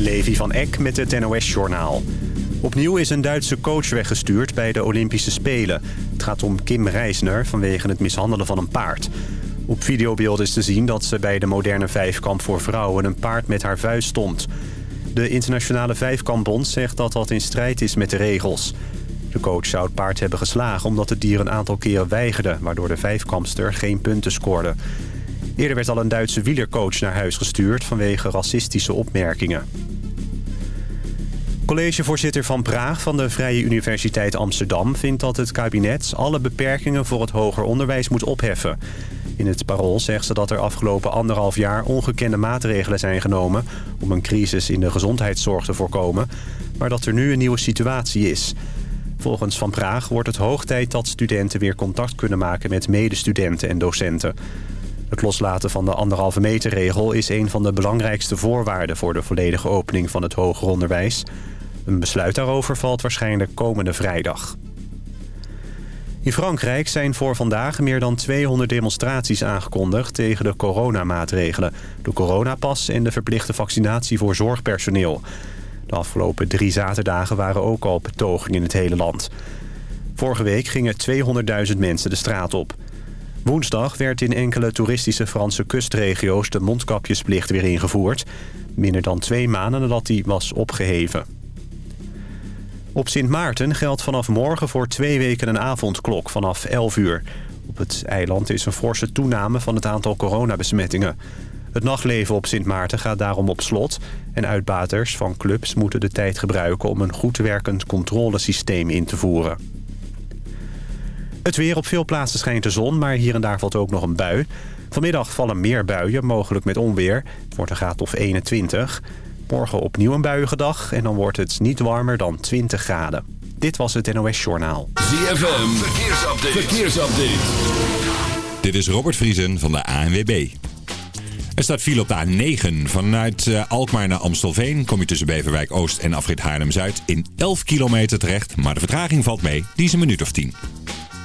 Levi van Eck met het NOS-journaal. Opnieuw is een Duitse coach weggestuurd bij de Olympische Spelen. Het gaat om Kim Reisner vanwege het mishandelen van een paard. Op videobeeld is te zien dat ze bij de moderne vijfkamp voor vrouwen... een paard met haar vuist stond. De internationale vijfkampbond zegt dat dat in strijd is met de regels. De coach zou het paard hebben geslagen omdat het dier een aantal keren weigerde... waardoor de vijfkampster geen punten scoorde. Eerder werd al een Duitse wielercoach naar huis gestuurd vanwege racistische opmerkingen. Collegevoorzitter Van Praag van de Vrije Universiteit Amsterdam... vindt dat het kabinet alle beperkingen voor het hoger onderwijs moet opheffen. In het parool zegt ze dat er afgelopen anderhalf jaar ongekende maatregelen zijn genomen... om een crisis in de gezondheidszorg te voorkomen, maar dat er nu een nieuwe situatie is... Volgens Van Praag wordt het hoog tijd dat studenten weer contact kunnen maken met medestudenten en docenten. Het loslaten van de anderhalve meter regel is een van de belangrijkste voorwaarden voor de volledige opening van het hoger onderwijs. Een besluit daarover valt waarschijnlijk komende vrijdag. In Frankrijk zijn voor vandaag meer dan 200 demonstraties aangekondigd tegen de coronamaatregelen. De coronapas en de verplichte vaccinatie voor zorgpersoneel. De afgelopen drie zaterdagen waren ook al betogingen in het hele land. Vorige week gingen 200.000 mensen de straat op. Woensdag werd in enkele toeristische Franse kustregio's de mondkapjesplicht weer ingevoerd. Minder dan twee maanden nadat die was opgeheven. Op Sint Maarten geldt vanaf morgen voor twee weken een avondklok vanaf 11 uur. Op het eiland is een forse toename van het aantal coronabesmettingen. Het nachtleven op Sint Maarten gaat daarom op slot... en uitbaters van clubs moeten de tijd gebruiken... om een goed werkend controlesysteem in te voeren. Het weer op veel plaatsen schijnt de zon, maar hier en daar valt ook nog een bui. Vanmiddag vallen meer buien, mogelijk met onweer. Het wordt een graad of 21. Morgen opnieuw een buiige dag en dan wordt het niet warmer dan 20 graden. Dit was het NOS Journaal. ZFM, verkeersupdate. verkeersupdate. Dit is Robert Vriesen van de ANWB. Er staat file op de A9. Vanuit uh, Alkmaar naar Amstelveen kom je tussen Beverwijk Oost en Afrit Haarlem-Zuid in 11 kilometer terecht. Maar de vertraging valt mee, die is een minuut of 10.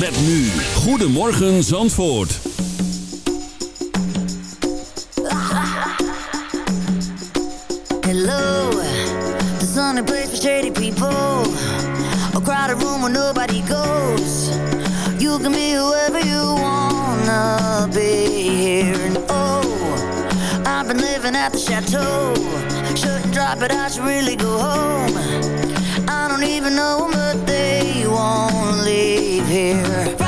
Met nu. Goedemorgen Zandvoort. Hello, the sunny place for shady people. A crowded room where nobody goes. You can be whoever you wanna be here. And oh, I've been living at the chateau. Shouldn't drop it, I should really go home. I don't even know, but they won't leave here.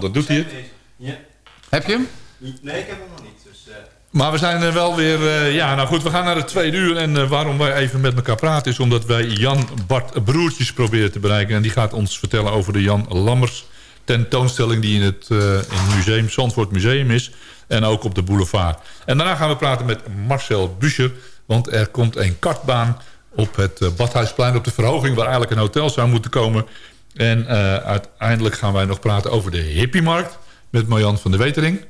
Dan doet hij het. Heb je hem? Nee, ik heb hem nog niet. Dus, Maar we zijn er wel weer... eh, ja, nou goed, we gaan naar het tweede uur. En eh, waarom wij even met elkaar praten... is omdat wij Jan Bart Broertjes proberen te bereiken. En die gaat ons vertellen over de Jan Lammers tentoonstelling... die in het, eh, in het museum, Zandvoort Museum is. En ook op de boulevard. En daarna gaan we praten met Marcel Buscher. Want er komt een kartbaan op het eh, Badhuisplein... op de verhoging waar eigenlijk een hotel zou moeten komen. En eh, uiteindelijk gaan wij nog praten over de hippiemarkt... met Marjan van der Wetering...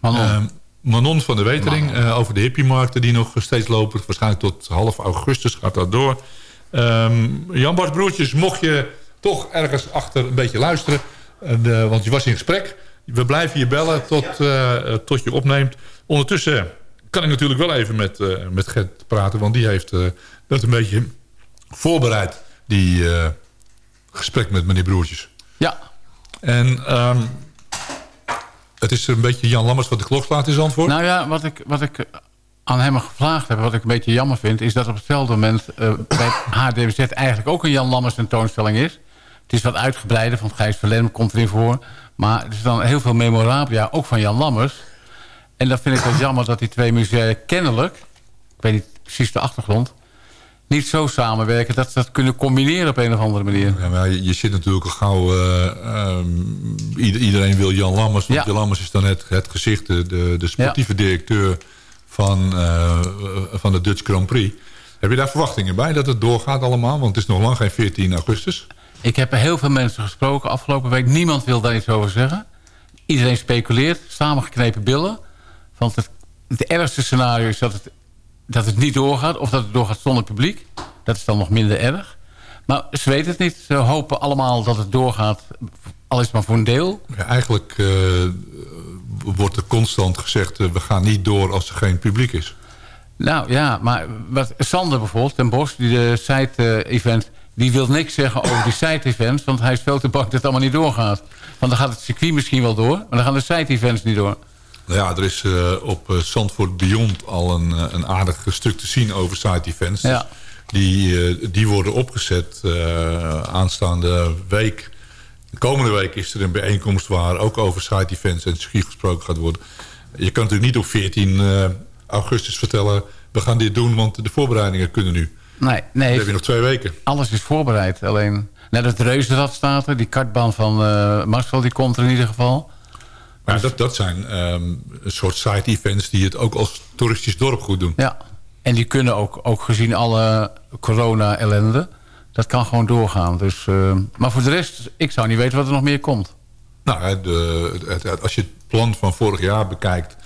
Manon. Ehm, Manon van de Wetering eh, over de hippiemarkten die nog steeds lopen. Waarschijnlijk tot half augustus gaat dat door. Ehm, Jan Bart Broertjes, mocht je toch ergens achter een beetje luisteren... en, eh, want je was in gesprek. We blijven je bellen tot, tot je opneemt. Ondertussen kan ik natuurlijk wel even met, eh, met Gert praten... want die heeft eh, dat een beetje voorbereid, die eh, gesprek met meneer Broertjes. Ja. En ehm, het is een beetje Jan Lammers wat de klok slaat in Zandvoort. Nou ja, wat ik, wat ik aan hem gevraagd heb, wat ik een beetje jammer vind... is dat op hetzelfde moment eh, bij HDWZ eigenlijk ook een Jan Lammers tentoonstelling is. Het is wat uitgebreider, van Gijs Verlem komt erin voor. Maar er is dan heel veel memorabilia, ook van Jan Lammers. En dan vind ik het jammer dat die twee musea kennelijk... ik weet niet precies de achtergrond... niet zo samenwerken dat ze dat kunnen combineren op een of andere manier. Ja, maar je, je zit natuurlijk al gauw... ieder- iedereen wil Jan Lammers. Want Ja. Jan Lammers is dan het, het gezicht, de, de, de sportieve directeur van, eh, van de Dutch Grand Prix. Heb je daar verwachtingen bij dat het doorgaat allemaal? Want het is nog lang geen 14 augustus. Ik heb heel veel mensen gesproken afgelopen week. Niemand wil daar iets over zeggen. Iedereen speculeert, samengeknepen billen. Want het, het ergste scenario is dat het, dat het niet doorgaat... of dat het doorgaat zonder publiek. Dat is dan nog minder erg. Maar ze weten het niet. Ze hopen allemaal dat het doorgaat, al is maar voor een deel. Ja, eigenlijk eh, wordt er constant gezegd... eh, we gaan niet door als er geen publiek is. Nou ja, maar wat, Sander bijvoorbeeld, ten Bos, die de site-event... die wil niks zeggen over die site-events... want hij is veel te bang dat het allemaal niet doorgaat. Want dan gaat het circuit misschien wel door... maar dan gaan de site-events niet door. Nou ja, er is eh, op eh, Zandvoort Beyond al een, eh, een aardig stuk te zien over side events. Ja. Dus die, die worden opgezet aanstaande week. De komende week is er een bijeenkomst waar ook over side events en circuit gesproken gaat worden. Je kan natuurlijk niet op 14 eh, augustus vertellen... we gaan dit doen, want de voorbereidingen kunnen nu. Nee, Dan nee heb je nog twee weken. alles is voorbereid. Alleen, net het reuzenrad staat er. Die kartbaan van Marcel, die komt er in ieder geval. Maar dat, dat zijn ehm, een soort side events die het ook als toeristisch dorp goed doen. Ja, en die kunnen ook, ook gezien alle corona-ellende... dat kan gewoon doorgaan. Dus, eh, maar voor de rest, ik zou niet weten wat er nog meer komt. Nou, de, het- het- als je het plan van vorig jaar bekijkt...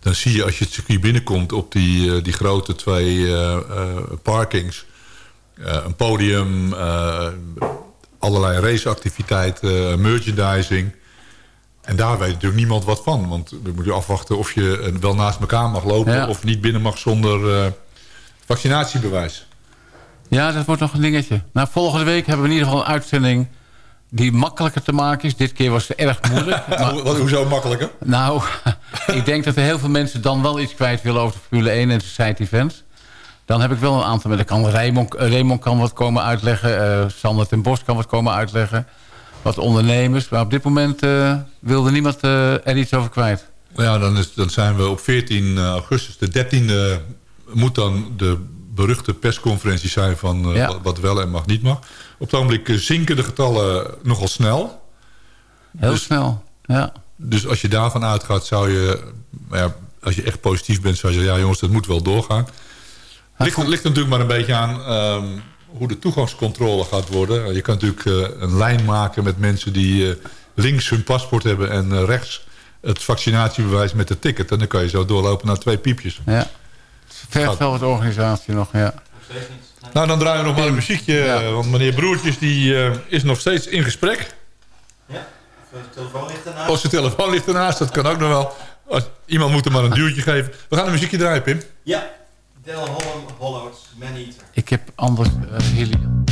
dan zie je als je het circuit binnenkomt op die, eh, die grote twee eh, eh, parkings... een podium, allerlei raceactiviteiten, merchandising... En daar weet natuurlijk niemand wat van. Want dan moet je afwachten of je eh, wel naast elkaar mag lopen... Ja. of niet binnen mag zonder eh, vaccinatiebewijs. Ja, dat wordt nog een dingetje. Nou, volgende week hebben we in ieder geval een uitzending... die makkelijker te maken is. Dit keer was het erg moeilijk. maar, Hoe- wat- Hoezo makkelijker? nou, ik denk dat er heel veel mensen dan wel iets kwijt willen... over de Formule 1 en de side events. Dan heb ik wel een aantal... Dan kan Raymond, eh, Raymond kan wat komen uitleggen. eh, Sander ten Bos kan wat komen uitleggen. Wat ondernemers. Maar op dit moment eh, wilde niemand eh, er iets over kwijt. Ja, dan, is, dan zijn we op 14 augustus. De 13e moet dan de beruchte persconferentie zijn van eh, Ja. wat, wel en mag niet mag. Op het ogenblik eh, zinken de getallen nogal snel. Heel Dus- snel. Ja. Dus als je daarvan uitgaat, zou je... nou Ja, als je echt positief bent, zou je zeggen... ja jongens, dat moet wel doorgaan. Ligt, ligt natuurlijk maar een beetje aan ehm, hoe de toegangscontrole gaat worden. Je kan natuurlijk eh, een lijn maken met mensen die eh, links hun paspoort hebben... en eh, rechts het vaccinatiebewijs met de ticket. En dan kan je zo doorlopen naar twee piepjes. ja. Vergt wel wat organisatie nog, ja. Nou, dan draaien we nog maar een muziekje. Ja. eh, Want meneer Broertjes die, eh, is nog steeds in gesprek. Ja, de telefoon ligt ernaast. Als zijn telefoon ligt ernaast, dat kan ook nog wel. Als, iemand moet hem maar een duwtje geven. We gaan een muziekje draaien, Pim. Ja, Del Holland Hollow's Man Eater. Ik heb anders uh, helium.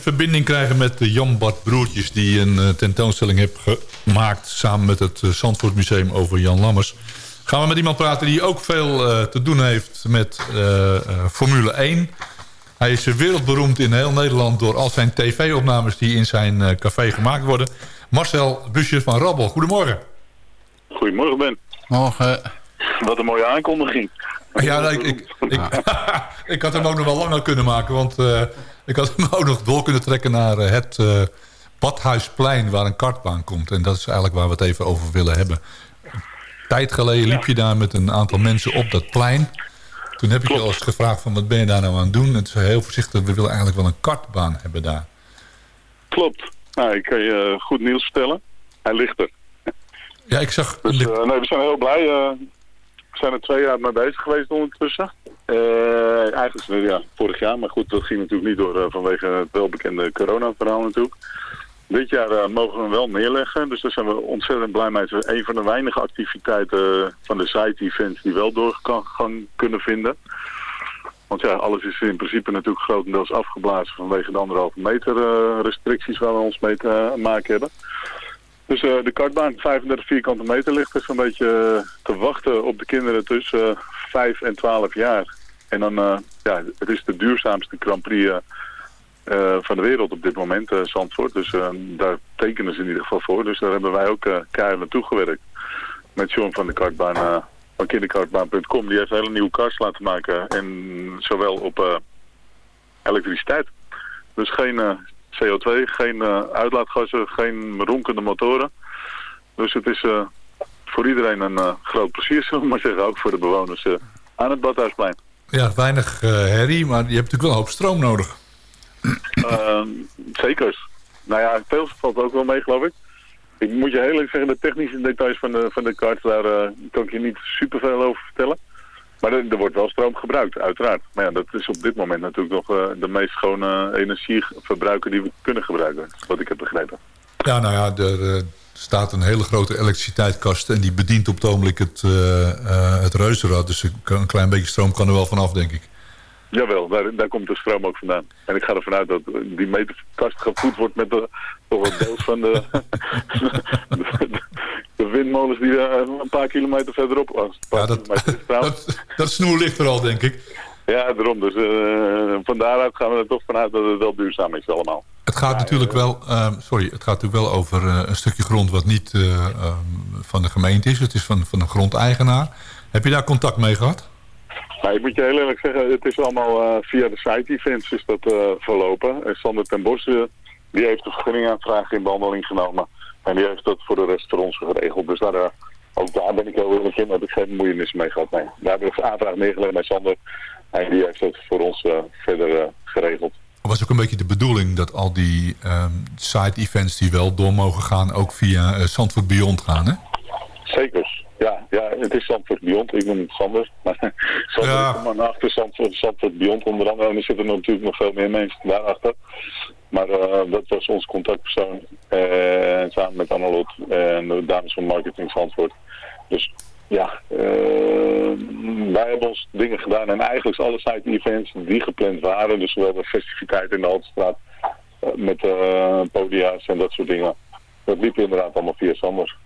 Verbinding krijgen met de Jan Bart Broertjes... die een eh, tentoonstelling heeft gemaakt samen met het uh, Zandvoort Museum over Jan Lammers... gaan we met iemand praten die ook veel eh, te doen heeft met eh, eh, Formule 1. Hij is wereldberoemd in heel Nederland door al zijn tv-opnames... die in zijn eh, café gemaakt worden. Marcel Busje van Rabbel, goedemorgen. Goedemorgen Ben. Morgen. Wat een mooie aankondiging. Ja, nou, ik, ik, ik, ik had hem ook nog wel langer kunnen maken. Want eh, ik had hem ook nog door kunnen trekken naar eh, het eh, Badhuisplein... waar een kartbaan komt. En dat is eigenlijk waar we het even over willen hebben. Een tijd geleden liep je daar met een aantal mensen op dat plein. Toen heb ik je al eens gevraagd van wat ben je daar nou aan het doen? En toen zei heel voorzichtig, we willen eigenlijk wel een kartbaan hebben daar. Klopt. Nou, ik kan je eh, goed nieuws vertellen. Hij ligt er. Ja, ik zag... Dus nee, we zijn heel blij. we zijn er twee jaar mee bezig geweest ondertussen. Eh, eigenlijk het, ja, vorig jaar, maar goed, dat ging natuurlijk niet door eh, vanwege het welbekende corona-verhaal natuurlijk. Dit jaar eh, mogen we wel neerleggen, dus daar zijn we ontzettend blij mee. Het is een van de weinige activiteiten van de site-events die wel doorgang kunnen vinden. Want ja, alles is in principe natuurlijk grotendeels afgeblazen vanwege de anderhalve meter eh, restricties waar we ons mee te maken hebben. Dus eh, de kartbaan, 35 vierkante meter, ligt er zo'n beetje eh, te wachten op de kinderen tussen eh 5 en 12 jaar. En dan, eh, ja, het is de duurzaamste Grand Prix eh, eh, van de wereld op dit moment, Zandvoort. Dus daar tekenen ze in ieder geval voor. Dus daar hebben wij ook keihard naartoe gewerkt. Met John van de kartbaan, van kinderkartbaan.com. Die heeft hele nieuwe karts laten maken. En zowel op elektriciteit. Dus geen eh, CO2, geen uitlaatgassen, geen ronkende motoren. Dus het is voor iedereen een groot plezier, zullen we maar zeggen. Ook voor de bewoners aan het Badhuisplein. Ja, weinig eh, herrie, maar je hebt natuurlijk wel een hoop stroom nodig. Ehm, zeker. Nou ja, veel valt ook wel mee, geloof ik. Ik moet je heel eerlijk zeggen, de technische details van de, van de kaart, daar eh, kan ik je niet superveel over vertellen. Maar er, er wordt wel stroom gebruikt, uiteraard. Maar ja, dat is op dit moment natuurlijk nog eh, de meest schone energieverbruiker die we kunnen gebruiken, wat ik heb begrepen. Ja, nou ja, eh, staat een hele grote elektriciteitskast... en die bedient op het ogenblik het, eh, eh, het reuzenrad. Dus een een klein beetje stroom kan er wel vanaf, denk ik. Jawel, daar, daar komt de stroom ook vandaan. En ik ga ervan uit dat die meterkast gevoed wordt met de, toch wat deels van de, de, de windmolens die eh, een paar kilometer verderop was. Ja, dat, dat, dat snoer ligt er al, denk ik. Ja, daarom. Dus eh, van daaruit gaan we er toch vanuit dat het wel duurzaam is allemaal. Het gaat natuurlijk wel, ehm, sorry, het gaat natuurlijk wel over eh, een stukje grond wat niet eh, ehm, van de gemeente is. Het is van, van een grondeigenaar. Heb je daar contact mee gehad? Nou, ik moet je heel eerlijk zeggen, het is allemaal eh, via de site-events is dat eh, verlopen. En Sander ten Bos, eh, die heeft de vergunningaanvraag in behandeling genomen. En die heeft dat voor de rest voor ons geregeld. Dus daar, ook daar ben ik heel eerlijk in, heb ik geen bemoeienis mee gehad. Nee. Daar heb ik de aanvraag neergelegd bij Sander. En die heeft dat voor ons eh, verder eh, geregeld. Was ook een beetje de bedoeling dat al die ehm, side-events die wel door mogen gaan... ook via uh, Zandvoort Beyond gaan, hè? Zeker. Ja, ja, het is Zandvoort Beyond. Ik noem het Sander. Maar Sander Ja. man achter Zandvoort, Zandvoort Beyond onder andere. En er zitten natuurlijk nog veel meer mensen daarachter. Maar eh, dat was ons contactpersoon. eh, samen met Annelot en de dames van Marketing Zandvoort. Dus ja, eh, wij hebben ons dingen gedaan. En eigenlijk alle site-events die gepland waren. Dus we hebben festiviteiten in de Haltestraat. eh, met eh podia's en dat soort dingen. Dat liep inderdaad allemaal via Sander.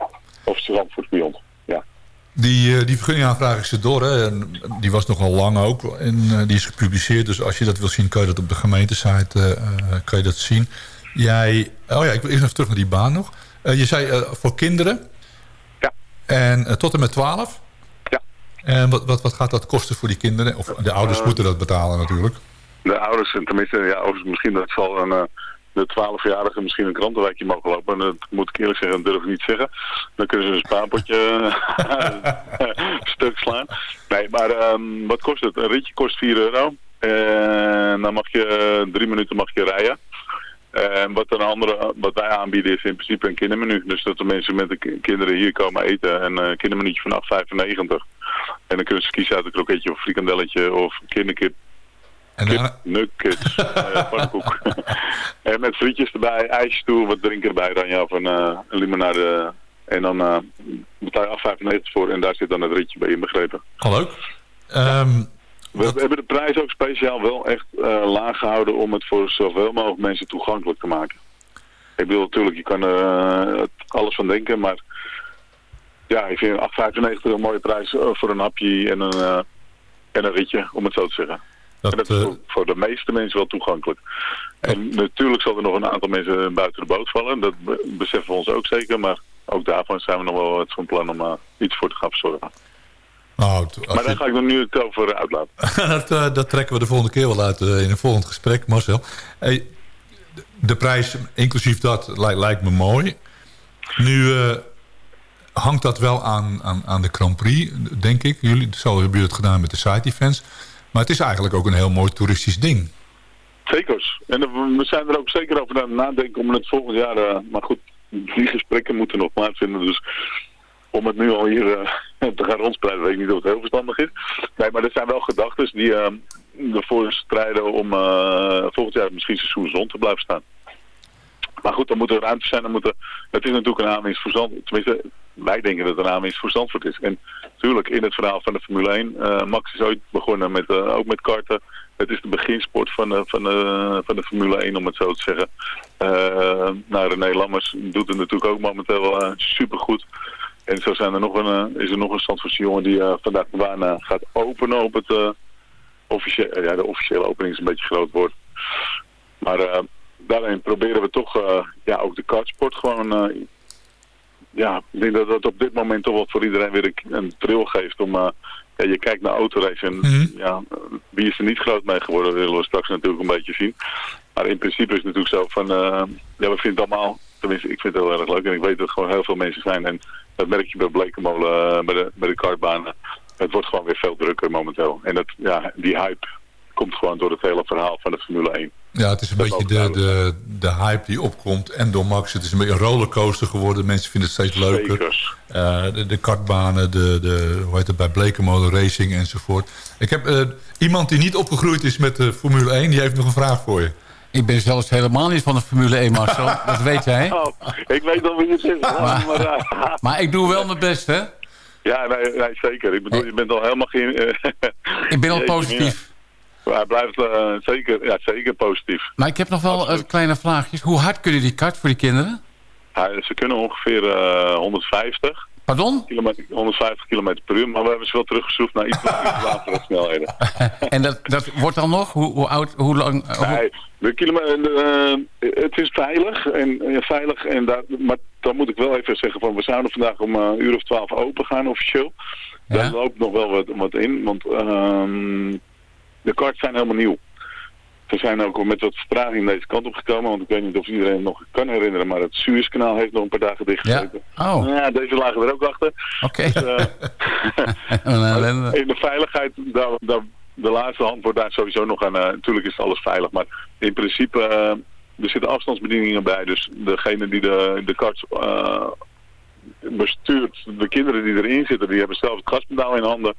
Of Zandvoort Beyond. Ja. Die, eh, die vergunningaanvraag is er door, hè? En die was nogal lang ook. En die is gepubliceerd. Dus als je dat wil zien, kan je dat op de gemeentesite kan je dat zien. Jij, oh ja, ik wil eerst even terug naar die baan nog. Je zei voor kinderen. En eh, tot en met 12. Ja. En wat, wat, wat gaat dat kosten voor die kinderen? Of de ouders Eh, moeten dat betalen natuurlijk. de ouders, en tenminste, ja, misschien dat zal een, eh, de 12-jarige misschien een krantenwijkje mogen lopen. En dat moet ik eerlijk zeggen, dat durf ik niet zeggen. Dan kunnen ze een spaarpotje stuk slaan. Nee, maar ehm, wat kost het? Een ritje kost 4 euro. En dan mag je drie minuten mag je rijden. En wat, een andere, wat wij aanbieden is in principe een kindermenu. Dus dat de mensen met de ki- kinderen hier komen eten. En een kindermenuutje van 8,95. En dan kunnen ze kiezen uit een kroketje of frikandelletje of kinderkip. En Kip, daarna- nuggets, eh pannenkoek. en met frietjes erbij, ijsjes toe, wat drinken erbij, dan ja, of een, eh, een limonade. En dan eh betaal je 8,95 voor en daar zit dan het ritje bij inbegrepen. Al leuk. Ehm, We, hebben de prijs ook speciaal wel echt eh, laag gehouden om het voor zoveel mogelijk mensen toegankelijk te maken. Ik bedoel, natuurlijk, je kan er eh, alles van denken, maar ja, ik vind 8,95 een mooie prijs eh, voor een hapje en een, eh, en een ritje, om het zo te zeggen. Dat, en dat is voor, voor de meeste mensen wel toegankelijk. En natuurlijk zal er nog een aantal mensen buiten de boot vallen, dat be- beseffen we ons ook zeker, maar ook daarvan zijn we nog wel het van plan om iets voor te gaan verzorgen. Nou, Maar daar je- ga ik nog nu het over uitlaten. dat, eh, dat trekken we de volgende keer wel uit eh, in een volgend gesprek, Marcel. Hey, de- prijs, inclusief dat, lijkt, lijkt me mooi. Nu eh, hangt dat wel aan, aan, aan de Grand Prix, denk ik. Jullie, zo hebben jullie het gedaan met de side events. Maar het is eigenlijk ook een heel mooi toeristisch ding. Zekers. En we zijn er ook zeker over aan het nadenken om het volgend jaar... maar goed, die gesprekken moeten nog plaatsvinden. Dus om het nu al hier eh, te gaan rondspreiden, weet ik niet of het heel verstandig is. Nee, maar er zijn wel gedachten die eh, ervoor strijden om eh, volgend jaar misschien seizoen te blijven staan. Maar goed, dan moet er ruimte zijn. Dan moet het is natuurlijk een aanwinst voor Zandvoort. Tenminste, wij denken dat het een aanwinst voor Zandvoort is. En natuurlijk, in het verhaal van de Formule 1. eh, Max is ooit begonnen met, ook met karten. Het is de beginsport van van van de Formule 1, om het zo te zeggen. Nou, René Lammers doet het natuurlijk ook momenteel supergoed. En zo zijn er nog een, eh, is er nog een Zandvoortse jongen die eh, vandaag de baan eh, gaat openen op het... officiële, ja, de officiële opening is een beetje groot woord. Maar daarin proberen we toch ja, ook de kartsport gewoon... ja, ik denk dat dat op dit moment toch wel voor iedereen weer een, een geeft om... ja, je kijkt naar autorace en Mhm. ja, wie is er niet groot mee geworden, dat willen we straks natuurlijk een beetje zien. Maar in principe is het natuurlijk zo van, ja, we vinden het allemaal, tenminste ik vind het heel erg leuk en ik weet dat er gewoon heel veel mensen zijn. En dat merk je bij Blekenmolen, bij, de, bij de kartbanen. Het wordt gewoon weer veel drukker momenteel. En dat, ja, die hype komt gewoon door het hele verhaal van de Formule 1. Ja, het is een Dat beetje de, de, de hype die opkomt. En door Max, het is een beetje een rollercoaster geworden. Mensen vinden het steeds leuker. Eh, de, de kartbanen, de, de, hoe heet het, bij Blekenmolen Racing enzovoort. Ik heb eh, iemand die niet opgegroeid is met de Formule 1, die heeft nog een vraag voor je. Ik ben zelfs helemaal niet van de Formule 1, Marcel. dat weet jij. Oh, ik weet al wie het is. Maar, maar, eh, Maar ik doe wel mijn best, hè? ja, nee, nee, zeker. Ik bedoel, je bent al helemaal geen... eh, Ik ben al positief. Maar hij blijft eh, zeker, ja, zeker positief. Maar ik heb nog wel Absoluut. een kleine vraagjes. Hoe hard kunnen die kart voor die kinderen? Ja, ze kunnen ongeveer eh, 150, Pardon? kilometer, 150 km per uur, maar we hebben ze wel teruggeschroefd naar iets, latere snelheden. En dat, dat wordt dan nog? Hoe, hoe oud, hoe lang? hoe- Nee, de kilometer, de, eh, het is veilig, en, eh, veilig en daar, maar dan moet ik wel even zeggen van we zouden vandaag om eh, een uur of twaalf open gaan officieel. Ja? Daar loopt nog wel wat, wat in, want ehm, de karts zijn helemaal nieuw. We zijn ook al met wat vertraging deze kant op gekomen, want ik weet niet of iedereen het nog kan herinneren, maar het Suezkanaal heeft nog een paar dagen ja? dichtgezeten. Oh, Ja, deze lagen er ook achter. oké. Dus, eh, in de veiligheid, daar, daar, de laatste hand wordt daar sowieso nog aan. eh, natuurlijk is alles veilig, maar in principe, eh, er zitten afstandsbedieningen bij. Dus degene die de, de karts bestuurt, de kinderen die erin zitten, die hebben zelf het gaspedaal in handen.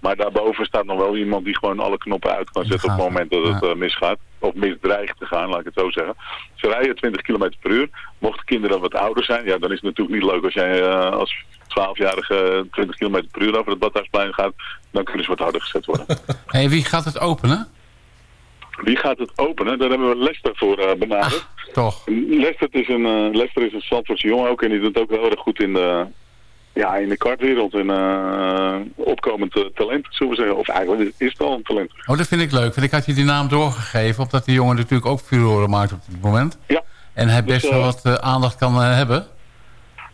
Maar daarboven staat nog wel iemand die gewoon alle knoppen uit kan zetten op het moment dat het Ja. eh, misgaat. Of misdreigt te gaan, laat ik het zo zeggen. Ze rijden 20 km per uur. Mochten kinderen wat ouder zijn, ja, dan is het natuurlijk niet leuk als jij eh, als 12-jarige 20 km per uur over het Badhuisplein gaat. Dan kunnen ze wat harder gezet worden. Hey, wie gaat het openen? Wie gaat het openen? Daar hebben we Lester voor eh, benaderd. Toch? Lester is een, eh Lester is een Zandvoortse jongen ook en die doet ook heel erg goed in de, ja, in de kartwereld. En eh, opkomend talent, zullen we zeggen. Of eigenlijk is het al een talent. Oh, dat vind ik leuk. Want ik had je die naam doorgegeven. Omdat die jongen natuurlijk ook furoren maakt op dit moment. Ja. En hij Dus, best wel wat aandacht kan hebben.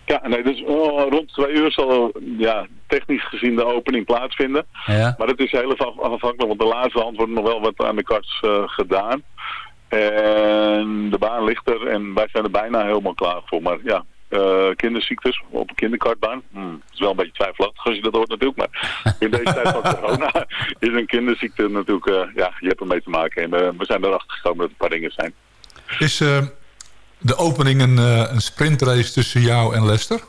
Ja, nee, dus oh, rond twee uur zal ja, technisch gezien de opening plaatsvinden. Ja. Maar het is heel afhankelijk, want de laatste hand wordt nog wel wat aan de karts eh, gedaan. En de baan ligt er en wij zijn er bijna helemaal klaar voor. Maar ja, eh, kinderziektes op een kinderkartbaan. Hmm, het is wel een beetje twijfelachtig als je dat hoort natuurlijk. Maar in deze tijd van corona is een kinderziekte natuurlijk, eh, ja, je hebt ermee te maken. En eh, we zijn erachter gekomen dat er een paar dingen zijn. Is eh, de opening een, eh, een sprintrace tussen jou en Lester?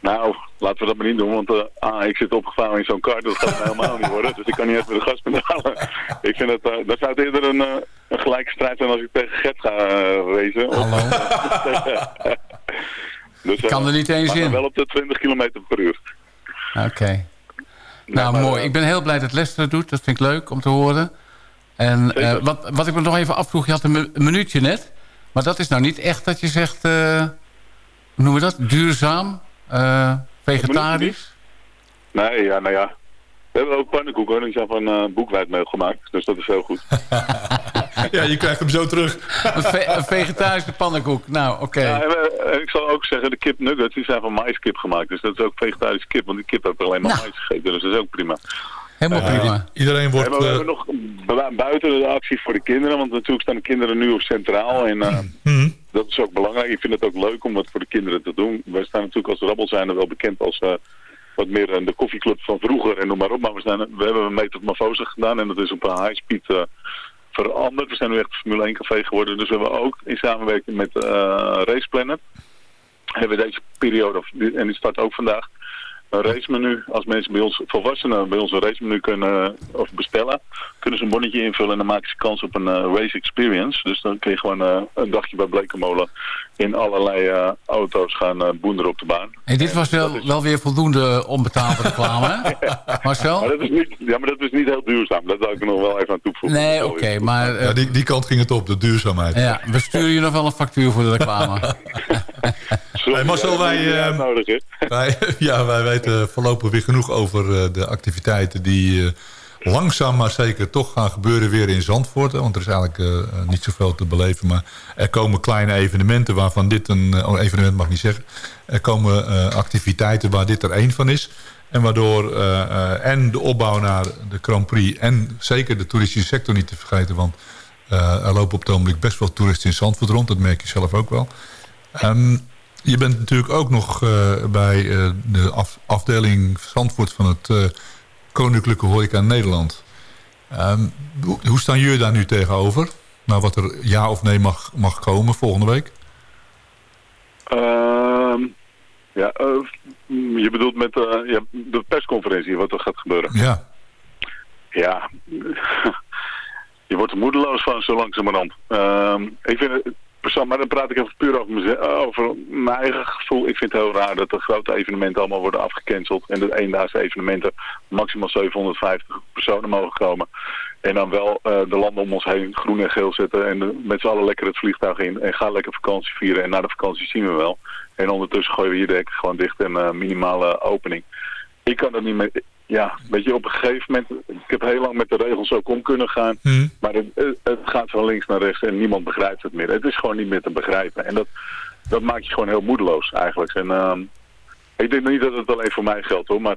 Nou, laten we dat maar niet doen, want eh, ah, ik zit opgevouwen in zo'n kart, dat gaat mij helemaal niet worden. Dus ik kan niet even de gas halen. Ik vind dat, eh, dat zou het eerder een, een gelijke strijd zijn als ik tegen Gert ga racen. Hallo. dus, Kan er niet eens maar in. wel op de 20 km per uur. Oké. Nou, maar, mooi. Ik ben heel blij dat Lester het doet. Dat vind ik leuk om te horen. En eh, wat, wat ik me nog even afvroeg, je had een minuutje net. Maar dat is nou niet echt dat je zegt, eh, hoe noemen we dat? Duurzaam, eh, vegetarisch. Nee, ja, nou ja. We hebben ook pannenkoeken. Die zijn van eh boekwijdmeel gemaakt. Dus dat is heel goed. Ja, je krijgt hem zo terug. Een, ve- een vegetarische pannenkoek. Nou, oké. Ja, en, we- en ik zal ook zeggen, de kip nuggets die zijn van maiskip gemaakt. Dus dat is ook vegetarische kip. Want die kip heeft alleen maar Nou. mais gegeten. Dus dat is ook prima. Helemaal prima. Iedereen En wordt... we eh, hebben nog bu- buiten de actie voor de kinderen. Want natuurlijk staan de kinderen nu op centraal. En eh, mhm. dat is ook belangrijk. Ik vind het ook leuk om wat voor de kinderen te doen. Wij staan natuurlijk als Rabbel zijn wel bekend als eh, wat meer de koffieclub van vroeger en noem maar op. Maar we, zijn, we hebben een metamorfose gedaan en dat is op een high speed eh, veranderd. We zijn nu echt een Formule 1 café geworden. Dus we hebben ook in samenwerking met eh Race Planet hebben we deze periode, of, en die start ook vandaag, een racemenu. Als mensen bij ons, volwassenen bij ons een racemenu kunnen of bestellen, kunnen ze een bonnetje invullen en dan maken ze kans op een eh, race experience. Dus dan kun je gewoon eh, een dagje bij Blekenmolen in allerlei eh, auto's gaan eh, boenderen op de baan. Hey, dit was wel, is- wel weer voldoende onbetaalde reclame, hè? Maar Marcel? dat is niet, ja, maar dat is niet heel duurzaam. Dat zou ik er nog wel even aan toevoegen. Nee, oké, maar... eh, ja, die, die kant ging het op, de duurzaamheid. ja, we sturen je nog wel een factuur voor de reclame. Sorry, Hey, Marcel, wij, eh. Wij, ja, wij weten voorlopig weer genoeg over eh, de activiteiten die eh, langzaam maar zeker toch gaan gebeuren weer in Zandvoort. Want er is eigenlijk eh, eh, niet zoveel te beleven. Maar er komen kleine evenementen waarvan dit een... eh, oh, evenement mag niet zeggen. Er komen eh, activiteiten waar dit er één van is. En waardoor eh, eh, en de opbouw naar de Grand Prix... en zeker de toeristische sector niet te vergeten... want eh, er lopen op het ogenblik best wel toeristen in Zandvoort rond. Dat merk je zelf ook wel. Ehm, je bent natuurlijk ook nog eh, bij eh, de af- afdeling Zandvoort van het eh, Koninklijke Horeca Nederland. Ehm, hoe, hoe staan jullie daar nu tegenover? Nou, wat er ja of nee mag, mag komen volgende week? Ehm, ja, je bedoelt met ja, de persconferentie, wat er gaat gebeuren. Ja, Ja, je wordt er moedeloos van zo langzamerhand. Ehm ik vind het maar dan praat ik even puur over, meze- over mijn eigen gevoel. Ik vind het heel raar dat de grote evenementen allemaal worden afgecanceld. En de eendaagse evenementen maximaal 750 personen mogen komen. En dan wel eh, de landen om ons heen groen en geel zetten. En met z'n allen lekker het vliegtuig in. En ga lekker vakantie vieren. En na de vakantie zien we wel. En ondertussen gooien we hier de hek gewoon dicht en eh, minimale opening. Ik kan dat niet meer... Ja, weet je, op een gegeven moment... Ik heb heel lang met de regels ook om kunnen gaan. Hm. Maar het, gaat van links naar rechts en niemand begrijpt het meer. Het is gewoon niet meer te begrijpen. En dat, dat maakt je gewoon heel moedeloos eigenlijk. En ehm, ik denk niet dat het alleen voor mij geldt hoor, maar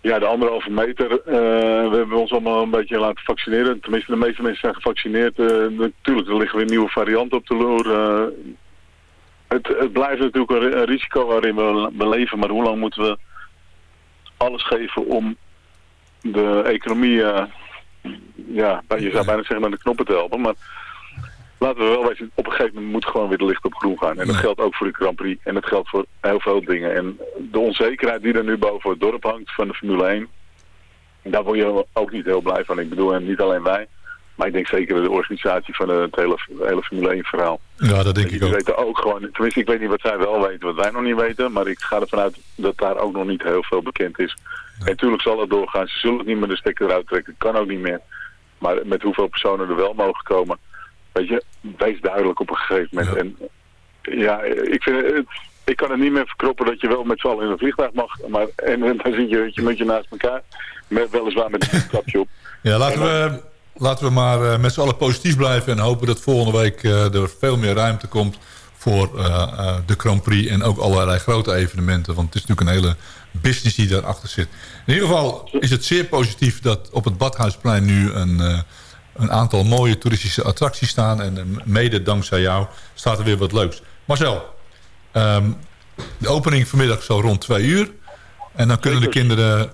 ja, de anderhalve meter, eh, we hebben ons allemaal een beetje laten vaccineren. Tenminste, de meeste mensen zijn gevaccineerd. Eh, natuurlijk, er liggen weer nieuwe varianten op de loer. Eh, het, het blijft natuurlijk een, een risico waarin we, we leven, maar hoe lang moeten we alles geven om de economie, eh, ja, je zou bijna zeggen naar de knoppen te helpen, maar laten we wel weten, op een gegeven moment moet gewoon weer de licht op groen gaan. En dat geldt ook voor de Grand Prix en dat geldt voor heel veel dingen. En de onzekerheid die er nu boven het dorp hangt van de Formule 1, daar word je ook niet heel blij van. Ik bedoel, en niet alleen wij, maar ik denk zeker de organisatie van het hele, hele Formule 1 verhaal. ja dat denk ik Die ook. weten ook gewoon, tenminste ik weet niet wat zij wel weten, wat wij nog niet weten, maar ik ga ervan uit dat daar ook nog niet heel veel bekend is. En natuurlijk zal het doorgaan, ze zullen het niet meer de stekker eruit trekken, kan ook niet meer. Maar met hoeveel personen er wel mogen komen, weet je, wees duidelijk op een gegeven moment. Ja. En ja, ik vind het, ik kan het niet meer verkroppen dat je wel met z'n allen in een vliegtuig mag, maar en dan zit je, je met je naast elkaar, met, weliswaar met een kapje op. Ja, laten we, laten we maar eh, met z'n allen positief blijven... en hopen dat volgende week eh, er veel meer ruimte komt... voor eh, de Grand Prix en ook allerlei grote evenementen. Want het is natuurlijk een hele business die daarachter zit. In ieder geval is het zeer positief dat op het Badhuisplein nu... een, een aantal mooie toeristische attracties staan. En mede dankzij jou staat er weer wat leuks. Marcel, ehm, de opening vanmiddag zo rond twee uur. En dan kunnen de kinderen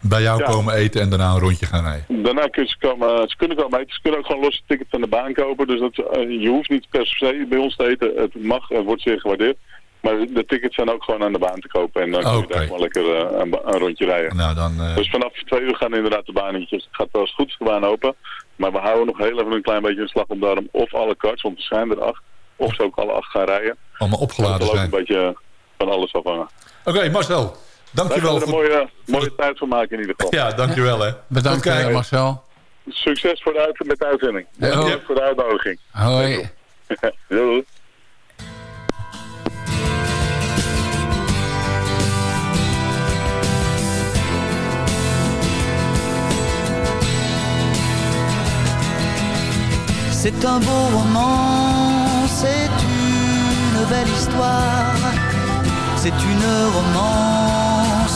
bij jou Ja. komen eten en daarna een rondje gaan rijden. Daarna kunnen ze, komen, ze kunnen komen eten. Ze kunnen ook gewoon losse tickets aan de baan kopen. Dus dat, eh, je hoeft niet per se bij ons te eten. Het mag, het wordt zeer gewaardeerd. Maar de tickets zijn ook gewoon aan de baan te kopen. En dan kun je daar gewoon lekker eh, een, rondje rijden. Nou, dan... eh, Dus vanaf twee uur gaan inderdaad de baantjes. Het gaat wel eens goed de baan open. Maar we houden nog heel even een klein beetje een slag om daarom. Of alle karts, want er zijn er acht. Of ze ook alle acht gaan rijden. allemaal Dat opgeladen zal ook zijn. een beetje van alles afhangen. Oké, Marcel. Wij Dankjewel. gaan er een mooie, mooie tijd van maken in ieder geval. Ja, dankjewel hè. Bedankt kijken. eh, Marcel. Succes voor de uit met de uitzending. Ja. Bedankt voor de uitnodiging. Hoi. Doei. C'est un beau roman, c'est une belle histoire, c'est une romance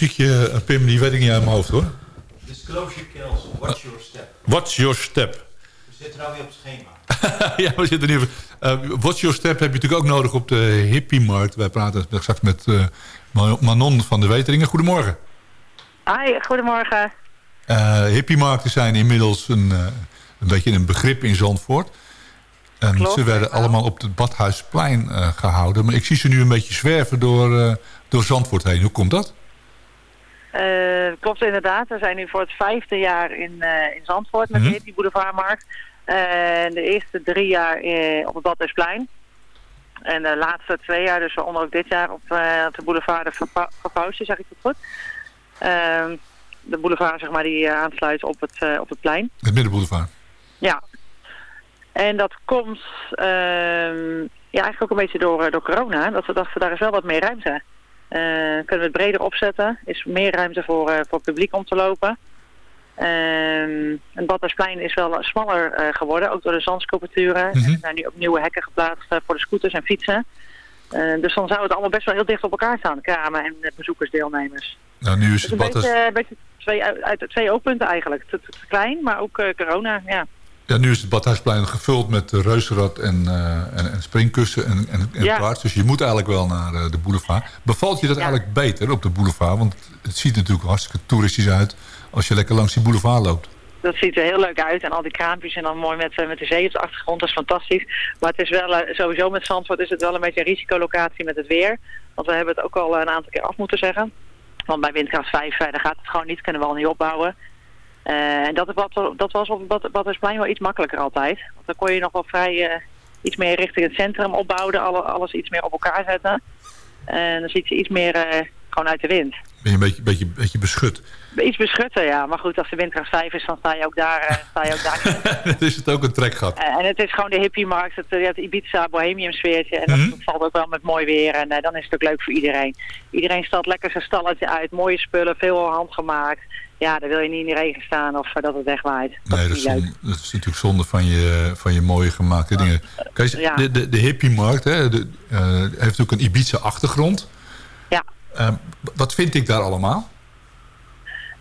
muziekje, eh, Pim, die weet ik niet uit mijn hoofd hoor. Disclose your kills. Watch your step. What's your step? We zitten nou weer op het schema. ja, we zitten nu... eh What's your step heb je natuurlijk ook nodig op de hippie-markt. Wij praten straks met eh, Ma- Manon van de Weteringen. Goedemorgen. Hi, goedemorgen. Eh hippie-markten zijn inmiddels een, een beetje een begrip in Zandvoort. En Klopt, ze werden allemaal op het Badhuisplein eh, gehouden. Maar ik zie ze nu een beetje zwerven door, eh, door Zandvoort heen. Hoe komt dat? Eh, klopt inderdaad. We zijn nu voor het vijfde jaar in, eh, in Zandvoort met Mhm. de Hippie Boulevardmarkt. En de eerste drie jaar eh, op het Badhuisplein. En de laatste twee jaar, dus waaronder ook dit jaar op, eh, de boulevard de Verpa- Verpausje, zeg ik dat goed? Ehm, de boulevard zeg maar, die eh, aansluit op het, eh, op het plein. Het Middenboulevard. Ja. En dat komt ehm, ja, eigenlijk ook een beetje door, eh, door corona. Dat we dachten, daar is wel wat meer ruimte. Eh, kunnen we het breder opzetten? Is meer ruimte voor, eh, voor het publiek om te lopen? Ehm het Badhuisplein is wel smaller eh, geworden, ook door de zandsculpturen. Mhm. En Er zijn nu ook nieuwe hekken geplaatst voor de scooters en fietsen. Dus dan zou het allemaal best wel heel dicht op elkaar staan, kramen en bezoekersdeelnemers. Nou, nu is Dus het een beetje, een beetje twee, uit, uit twee oogpunten eigenlijk. Te, te- te klein, maar ook corona, ja. Ja, nu is het Badhuisplein gevuld met reuzenrad en, eh, en, en springkussen en, en, en Ja. plaats. Dus je moet eigenlijk wel naar eh, de boulevard. Bevalt je dat eigenlijk beter op de boulevard? Want het ziet natuurlijk hartstikke toeristisch uit als je lekker langs die boulevard loopt. Dat ziet er heel leuk uit. En al die kraampjes en dan mooi met, eh, met de zee op de achtergrond. Dat is fantastisch. Maar het is wel, sowieso met Zandvoort is het wel een beetje een risicolocatie met het weer. Want we hebben het ook al een aantal keer af moeten zeggen. Want bij windkracht 5, eh, daar gaat het gewoon niet. Kunnen we al niet opbouwen. Eh, en dat, wat- dat was op het Bad- Badhuisplein wel iets makkelijker altijd. Want dan kon je nog wel vrij eh, iets meer richting het centrum opbouwen. Alle, alles iets meer op elkaar zetten. En dan ziet je iets meer eh, gewoon uit de wind. Ben je een beetje, beetje, beetje beschut. Iets beschutten, ja. Maar goed, als de windkracht 5 is, dan sta je ook daar, eh, sta je ook daar Dan is het ook een trekgat. Eh, En het is gewoon de hippie-markt, het, eh, het Ibiza bohemium sfeertje. En dat, Mhm. valt ook wel met mooi weer. En dan is het ook leuk voor iedereen. Iedereen stelt lekker zijn stalletje uit. Mooie spullen, veel handgemaakt. Ja, dan wil je niet in de regen staan of dat het wegwaait. Dat Nee, is dat is, dat is natuurlijk zonde van je, van je mooie gemaakte dingen. Kijk, Ja. de, de, de hippie-markt heeft ook een Ibiza-achtergrond. Ja. Eh, wat vind ik daar allemaal?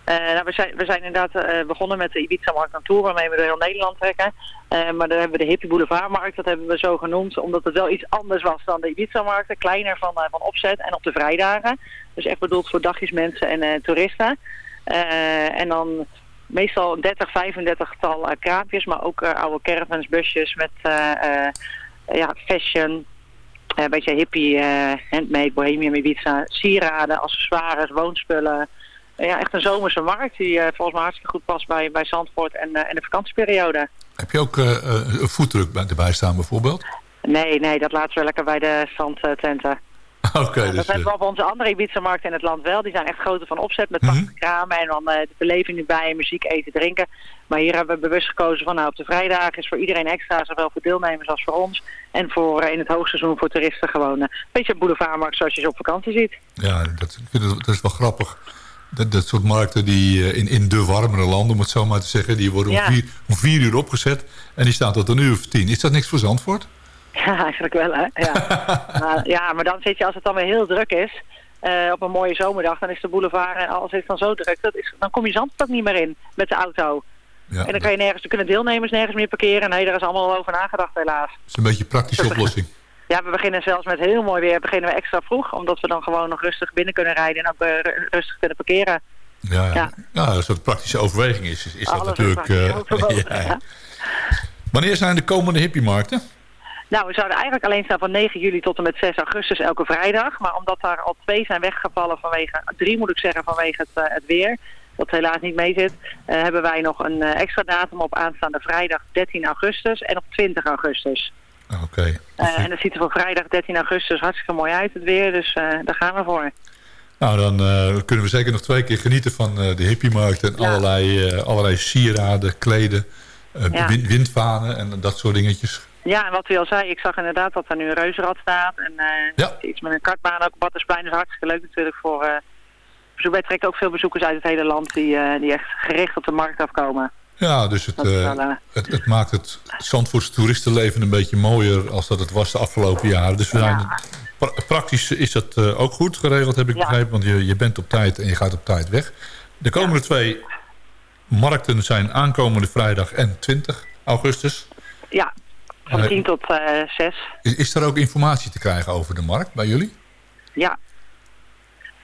Eh, nou, we, zijn, we zijn inderdaad eh, begonnen met de Ibiza Markt aan Tour, waarmee we door heel Nederland trekken. Eh, maar dan hebben we de Hippie Boulevardmarkt, dat hebben we zo genoemd, omdat het wel iets anders was dan de Ibiza Markten. Kleiner van, van opzet en op de vrijdagen. Dus echt bedoeld voor dagjesmensen en toeristen. En dan meestal 30, 35 tal kraampjes, maar ook oude caravans, busjes met ja, fashion, een beetje hippie, eh, handmade, bohemian Ibiza, sieraden, accessoires, woonspullen. Eh, ja, echt een zomerse markt die eh, volgens mij hartstikke goed past bij, bij Zandvoort en, eh, en de vakantieperiode. Heb je ook eh, eh, een bij- erbij staan bijvoorbeeld? Nee, nee, dat laten we lekker bij de zandtenten. Oké, dat dus... hebben eh, we op onze andere Ibiza-markten in het land wel. Die zijn echt groter van opzet met Mhm. prachtige kramen en dan eh, de beleving erbij, muziek, eten, drinken. Maar hier hebben we bewust gekozen van nou op de vrijdagen is voor iedereen extra, zowel voor deelnemers als voor ons. En voor eh, in het hoogseizoen voor toeristen gewoon een beetje een boulevardmarkt zoals je ze op vakantie ziet. Ja, dat, dat is wel grappig. Dat, dat soort markten die in, in de warmere landen, om het zo maar te zeggen... die worden Ja. om, vier, om vier uur opgezet en die staan tot een uur of tien. Is dat niks voor Zandvoort? Ja, eigenlijk wel hè. Ja, maar, ja, maar dan zit je als het dan weer heel druk is. eh, op een mooie zomerdag, dan is de boulevard en alles is dan zo druk. Dat is, dan kom je ook niet meer in met de auto. Ja, en dan kan je nergens, dan kunnen deelnemers nergens meer parkeren. Nee, daar is allemaal wel over nagedacht helaas. dat is een beetje een praktische oplossing. Ja, we beginnen zelfs met heel mooi weer. Beginnen we extra vroeg, omdat we dan gewoon nog rustig binnen kunnen rijden en ook eh, ru- rustig kunnen parkeren. Ja, ja. Ja. als dat een praktische overweging is, is, is dat natuurlijk... eh, ja. Wanneer zijn de komende hippiemarkten? Nou, we zouden eigenlijk alleen staan van 9 juli tot en met 6 augustus elke vrijdag. Maar omdat daar al twee zijn weggevallen vanwege, drie moet ik zeggen, vanwege het, eh, het weer, dat helaas niet mee zit, eh, hebben wij nog een eh, extra datum op aanstaande vrijdag 13 augustus en op 20 augustus. Oké. Eh, en dat ziet er voor vrijdag 13 augustus hartstikke mooi uit, het weer, dus daar gaan we voor. Nou, dan kunnen we zeker nog twee keer genieten van de hippiemarkt... en Ja. allerlei, allerlei sieraden, kleden, Ja. win- windvanen en dat soort dingetjes. Ja, en wat u al zei, ik zag inderdaad dat er nu een reuzenrad staat. En eh, Ja. iets met een kartbaan ook Battersplein is hartstikke leuk natuurlijk voor... eh bezoek. Wij trekken ook veel bezoekers uit het hele land die, eh, die echt gericht op de markt afkomen. Ja, dus het, wel, het, het maakt het Zandvoorts toeristenleven een beetje mooier... als dat het was de afgelopen jaren. Dus we zijn, pra- praktisch is dat ook goed geregeld, heb ik Ja. begrepen. Want je, je bent op tijd en je gaat op tijd weg. De komende twee markten zijn aankomende vrijdag en 20 augustus. Ja, van Eh, 10 tot eh 6. Is, is er ook informatie te krijgen over de markt bij jullie? Ja.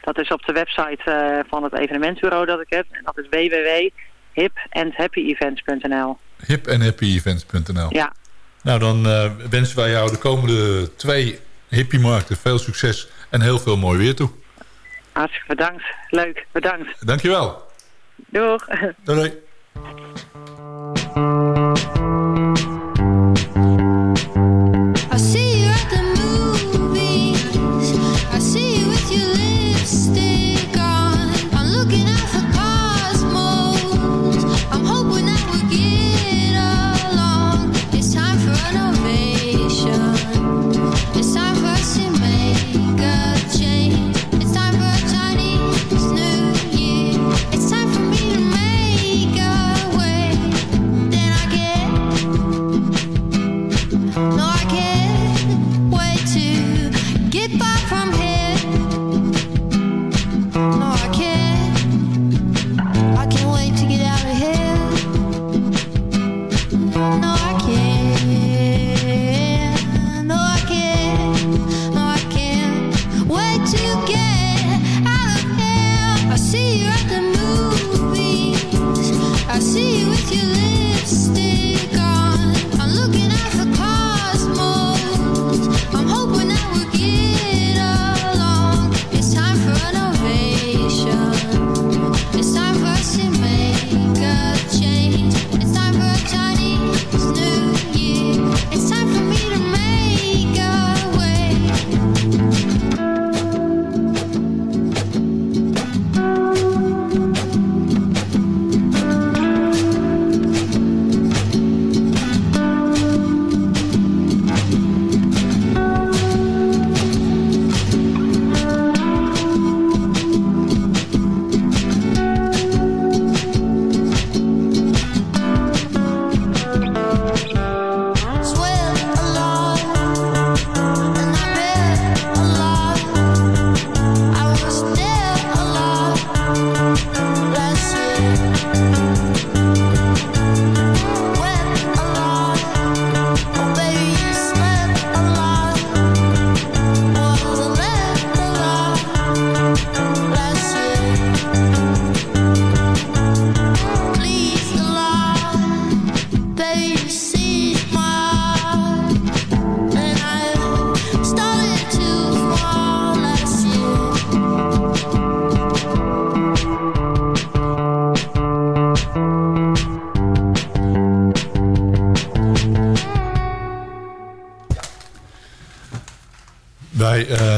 Dat is op de website eh, van het evenementbureau dat ik heb. En dat is www.hipandhappyevents.nl hip en happyevents.nl Ja, Nou, dan eh, wensen wij jou de komende twee hippiemarkten veel succes en heel veel mooi weer toe. hartstikke bedankt. Leuk, bedankt. Dankjewel. Doeg. Doei. doei. I see you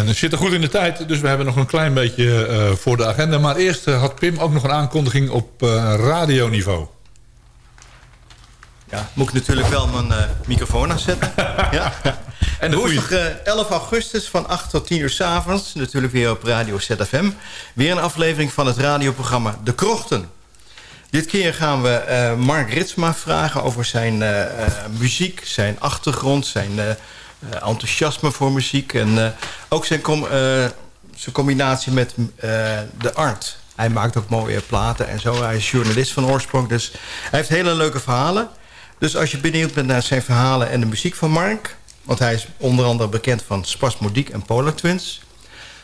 Eh, zitten goed in de tijd, dus we hebben nog een klein beetje eh, voor de agenda. Maar eerst eh, had Pim ook nog een aankondiging op radioniveau. Ja, moet ik natuurlijk wel mijn microfoon aanzetten. ja. En de Woensdag eh, 11 augustus van 8 tot 10 uur s'avonds. Natuurlijk weer op Radio ZFM. Weer een aflevering van het radioprogramma De Krochten. Dit keer gaan we Mark Ritsma vragen over zijn muziek, zijn achtergrond, zijn enthousiasme voor muziek. En ook zijn, com- eh, zijn combinatie met eh, de art. Hij maakt ook mooie platen en zo. Hij is journalist van oorsprong, dus hij heeft hele leuke verhalen. Dus als je benieuwd bent naar zijn verhalen en de muziek van Mark... want hij is onder andere bekend van Spasmodiek en Polar Twins...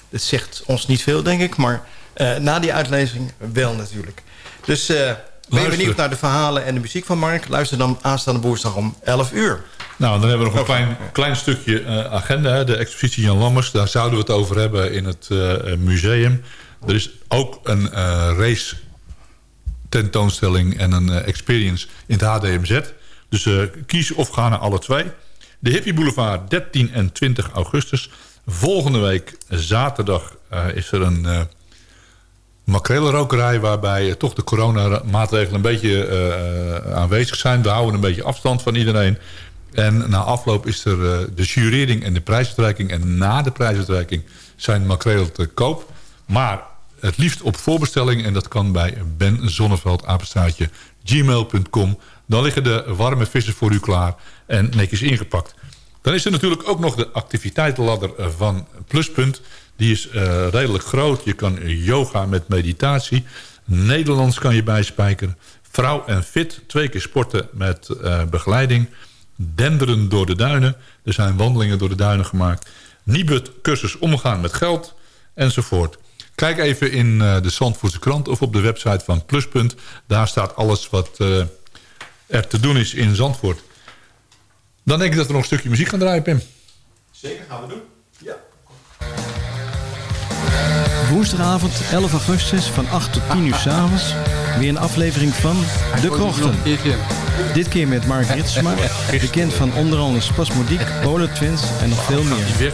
dat zegt ons niet veel, denk ik, maar eh, na die uitlezing wel natuurlijk. Dus ben je benieuwd naar de verhalen en de muziek van Mark? Luister dan aanstaande woensdag om 11 uur. Nou, dan hebben we nog een klein, klein stukje eh, agenda. Hè. De expositie Jan Lammers, daar zouden we het over hebben in het eh, museum. Er is ook een eh, race tentoonstelling en een experience in het HDMZ. Dus kies of ga naar alle twee. De Hippie Boulevard, 13 en 20 augustus. Volgende week, zaterdag, is er een makrelenrokerij... waarbij toch de coronamaatregelen een beetje aanwezig zijn. We houden een beetje afstand van iedereen. En na afloop is er eh, de jurering en de prijsuitreiking. En na de prijsuitreiking zijn makrelen te koop. Maar het liefst op voorbestelling. En dat kan bij Ben Zonneveld, gmail.com. Dan liggen de warme vissen voor u klaar en netjes ingepakt. Dan is er natuurlijk ook nog de activiteitenladder eh, van Pluspunt. Die is eh, redelijk groot. Je kan yoga met meditatie. Nederlands kan je bijspijkeren. Vrouw en fit, twee keer sporten met begeleiding. Denderen door de duinen. Er zijn wandelingen door de duinen gemaakt. Nibud cursus omgaan met geld. Enzovoort. Kijk even in eh, de Zandvoortse krant of op de website van Pluspunt. Daar staat alles wat eh, er te doen is in Zandvoort. Dan denk ik dat we nog een stukje muziek gaan draaien, Pim. Zeker, gaan we doen. Ja. Woensdagavond 11 augustus van 8 tot 10 uur s'avonds. Weer een aflevering van De Krochten. Dit keer met Mark Ritsma, bekend van onder andere Spasmodiek, Polar Twins en nog veel meer.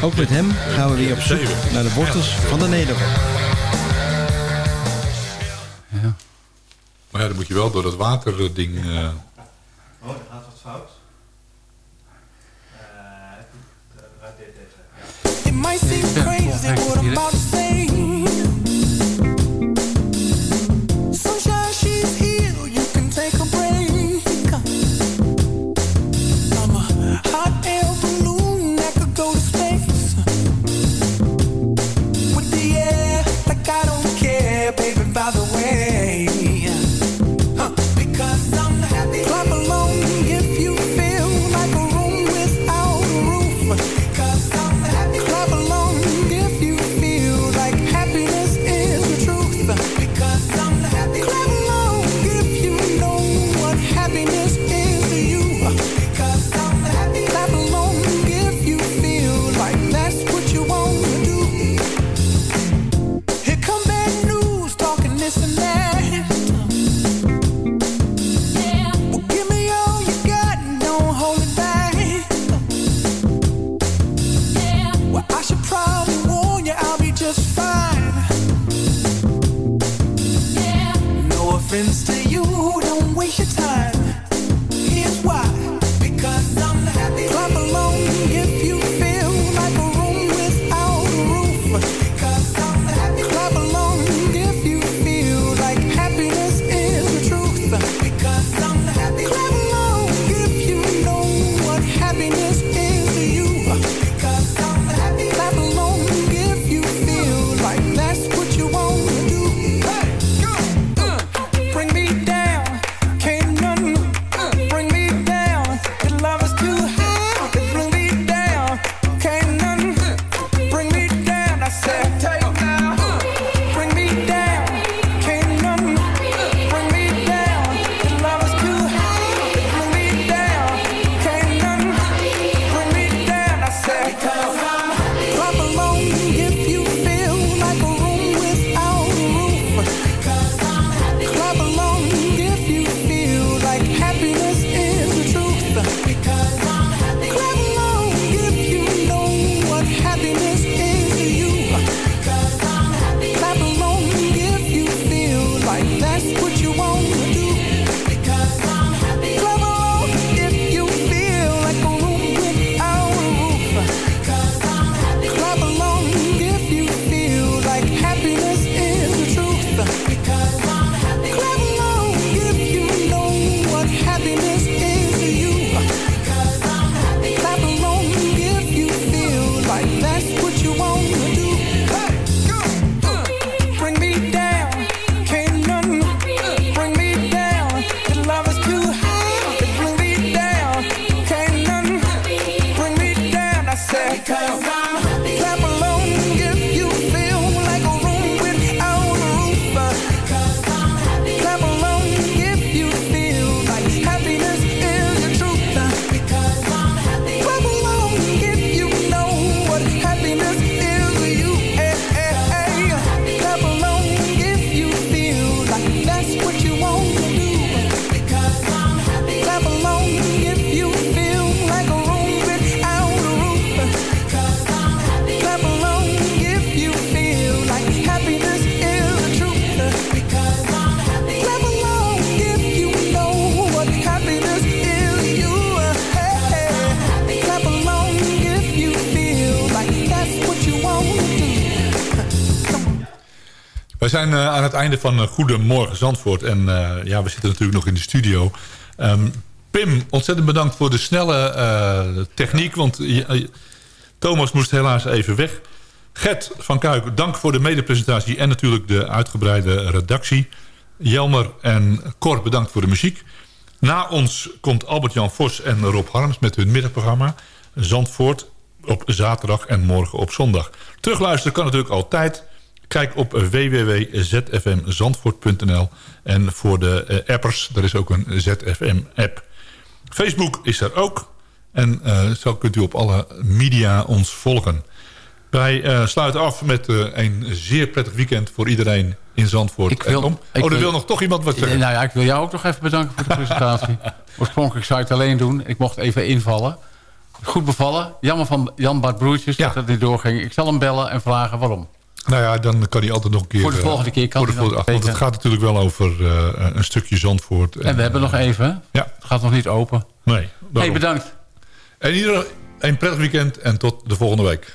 Ook met hem gaan we weer op zoek naar de wortels van de Nederland. Maar ja, dan moet je wel door dat waterding... eh Oh, er gaat wat fout. Zijn eh, aan het einde van uh, Goedemorgen Zandvoort. En uh, ja, we zitten natuurlijk nog in de studio. Um, Pim, ontzettend bedankt voor de snelle techniek. Want Thomas moest helaas even weg. Gert van Kuik, dank voor de medepresentatie... en natuurlijk de uitgebreide redactie. Jelmer en Cor, bedankt voor de muziek. Na ons komt Albert-Jan Vos en Rob Harms met hun middagprogramma... Zandvoort op zaterdag en morgen op zondag. Terugluisteren kan natuurlijk altijd... Kijk op www.zfmzandvoort.nl. En voor de appers, er is ook een ZFM-app. Facebook is er ook. En uh, zo kunt u op alle media ons volgen. Wij uh, sluiten af met uh, een zeer prettig weekend voor iedereen in Zandvoort. Ik wil, oh, er wil, wil nog toch iemand wat zeggen. Nou ja, ik wil jou ook nog even bedanken voor de presentatie. Oorspronkelijk zou ik het alleen doen. Ik mocht even invallen. Goed bevallen. Jammer van Jan Bart Broertjes ja. dat het niet doorging. Ik zal hem bellen en vragen waarom. Nou ja, dan kan hij altijd nog een keer... Voor de volgende keer kan voor de volgende, Want het gaat natuurlijk wel over uh, een stukje Zandvoort. En, en we hebben nog even. Ja. Het gaat nog niet open. Nee. Hey, bedankt. En iedereen een prettig weekend en tot de volgende week.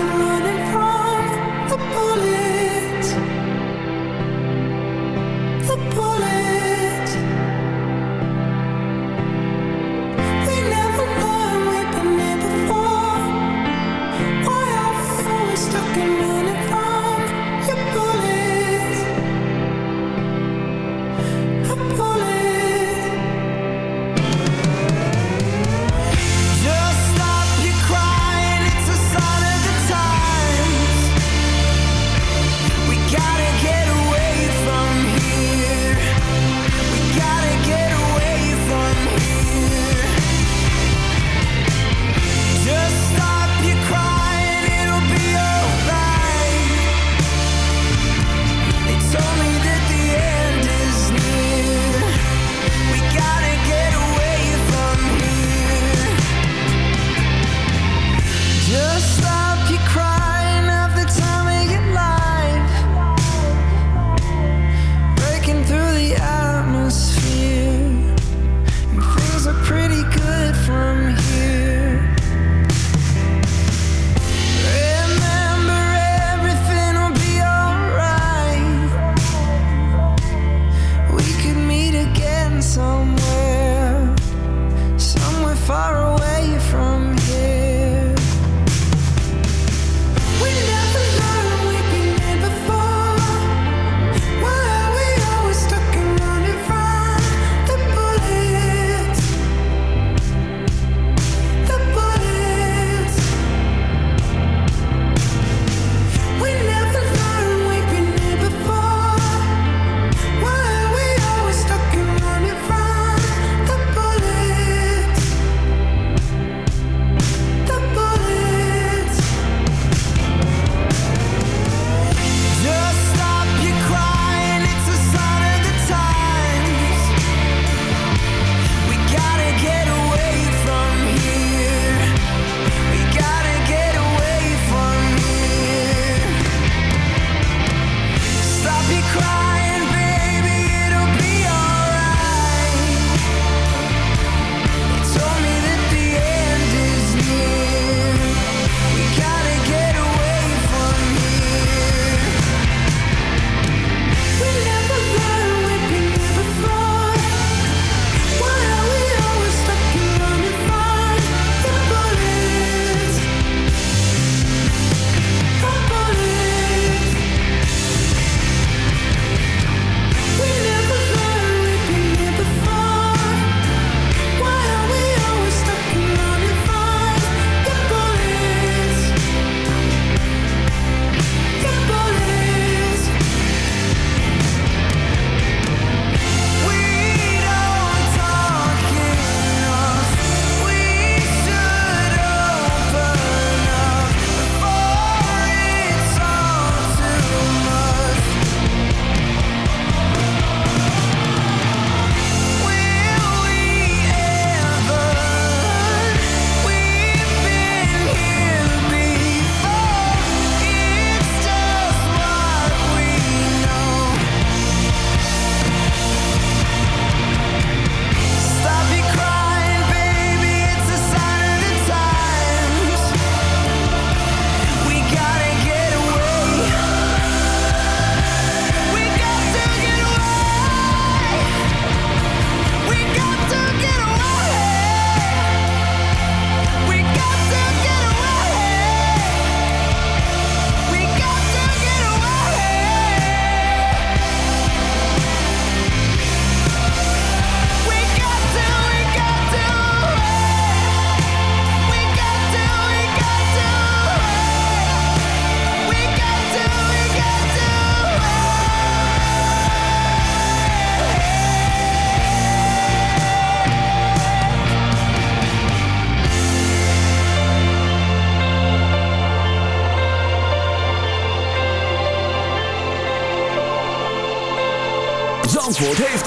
to me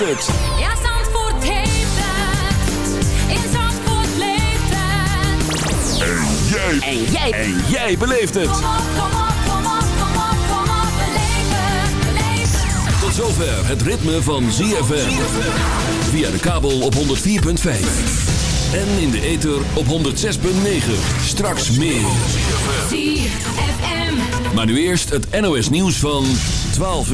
het. Ja, Zandvoort heeft het. In Zandvoort leeft het. En jij. En jij. En jij beleeft het. Kom op, kom op, kom op, kom op, kom op. Beleef het, beleef het. Tot zover het ritme van ZFM. Via de kabel op 104.5. En in de ether op 106.9. Straks meer. ZFM. Maar nu eerst het NOS nieuws van 12 uur.